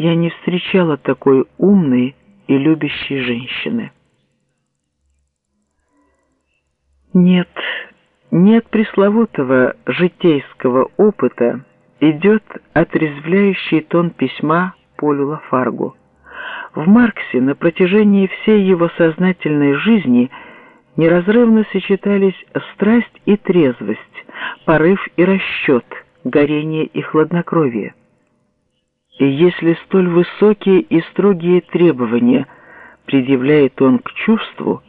я не встречала такой умной и любящей женщины. Нет, нет пресловутого житейского опыта идет отрезвляющий тон письма Полю Лафаргу. В Марксе на протяжении всей его сознательной жизни неразрывно сочетались страсть и трезвость, порыв и расчет, горение и хладнокровие. И если столь высокие и строгие требования предъявляет он к чувству,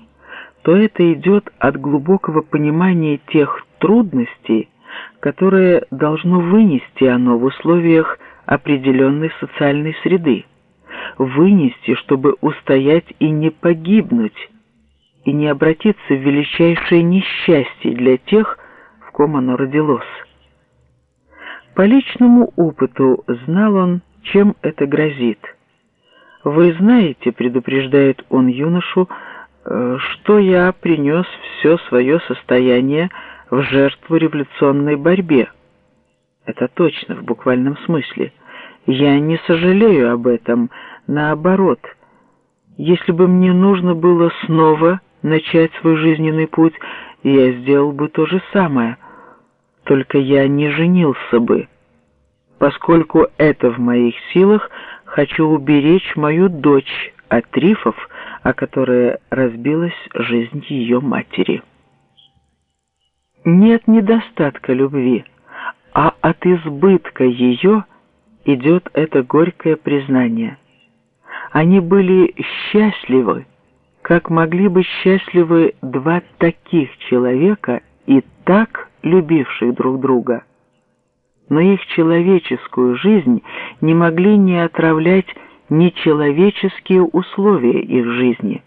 то это идет от глубокого понимания тех трудностей, которые должно вынести оно в условиях определенной социальной среды, вынести, чтобы устоять и не погибнуть, и не обратиться в величайшее несчастье для тех, в ком оно родилось. По личному опыту знал он, чем это грозит. «Вы знаете, — предупреждает он юношу, э, — что я принес все свое состояние в жертву революционной борьбе. Это точно, в буквальном смысле. Я не сожалею об этом, наоборот. Если бы мне нужно было снова начать свой жизненный путь, я сделал бы то же самое, только я не женился бы». Поскольку это в моих силах, хочу уберечь мою дочь от рифов, о которые разбилась жизнь ее матери. Нет недостатка любви, а от избытка ее идет это горькое признание. Они были счастливы, как могли бы счастливы два таких человека и так любивших друг друга но их человеческую жизнь не могли не отравлять нечеловеческие условия их жизни.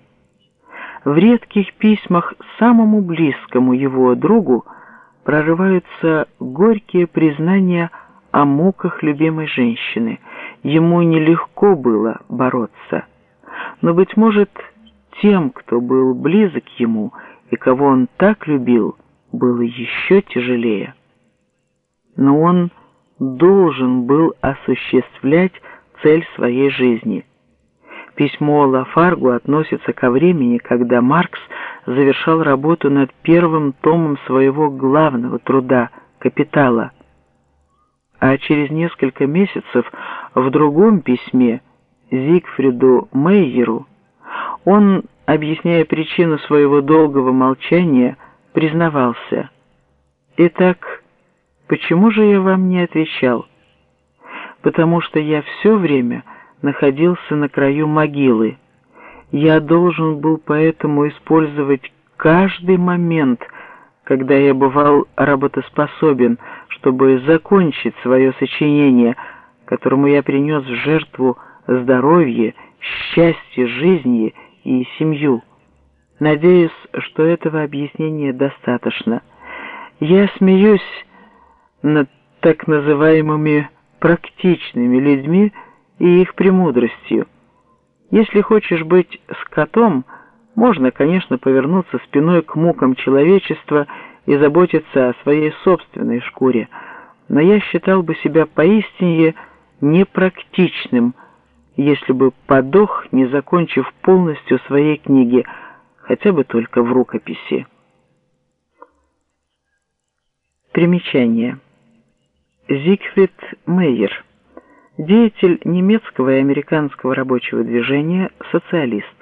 В редких письмах самому близкому его другу прорываются горькие признания о муках любимой женщины. Ему нелегко было бороться. Но, быть может, тем, кто был близок ему и кого он так любил, было еще тяжелее но он должен был осуществлять цель своей жизни. Письмо Лафаргу относится ко времени, когда Маркс завершал работу над первым томом своего главного труда «Капитала». А через несколько месяцев в другом письме Зигфриду Мейеру он, объясняя причину своего долгого молчания, признавался «Итак, Почему же я вам не отвечал? Потому что я все время находился на краю могилы. Я должен был поэтому использовать каждый момент, когда я бывал работоспособен, чтобы закончить свое сочинение, которому я принес в жертву здоровье, счастье жизни и семью. Надеюсь, что этого объяснения достаточно. Я смеюсь, над так называемыми практичными людьми и их премудростью. Если хочешь быть скотом, можно, конечно, повернуться спиной к мукам человечества и заботиться о своей собственной шкуре, но я считал бы себя поистине непрактичным, если бы подох, не закончив полностью своей книги, хотя бы только в рукописи. Примечание. Зигфрид Мейер, деятель немецкого и американского рабочего движения, социалист.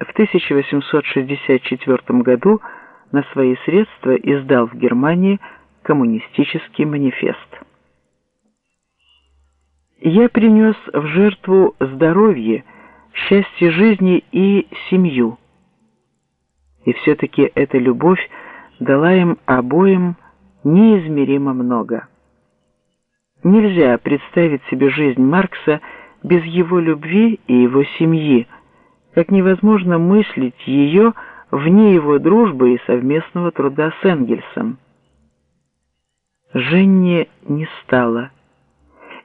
В 1864 году на свои средства издал в Германии коммунистический манифест. Я принес в жертву здоровье, счастье жизни и семью. И все-таки эта любовь дала им обоим неизмеримо много. Нельзя представить себе жизнь Маркса без его любви и его семьи, как невозможно мыслить ее вне его дружбы и совместного труда с Энгельсом. Женни не стало,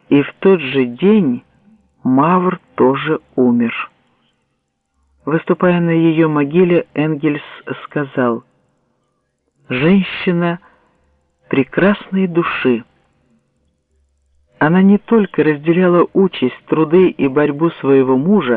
и в тот же день Мавр тоже умер. Выступая на ее могиле, Энгельс сказал «Женщина прекрасной души». Она не только разделяла участь, труды и борьбу своего мужа,